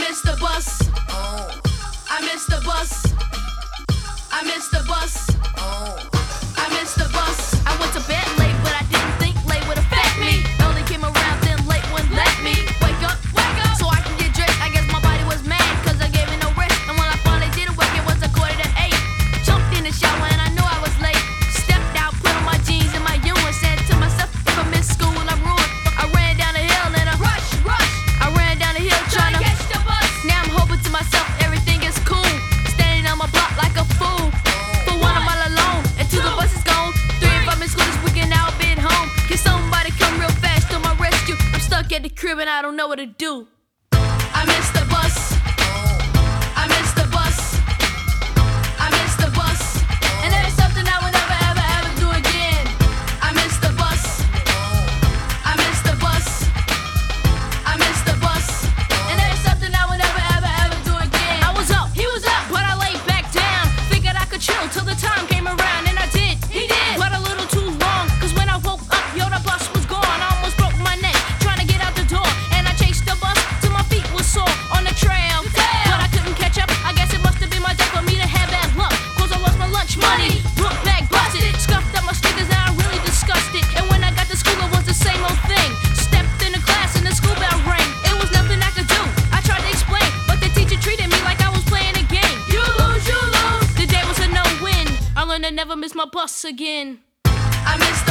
miss the bus. crib and I don't know what to do. I missed the bus. never miss my bus again. I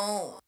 don't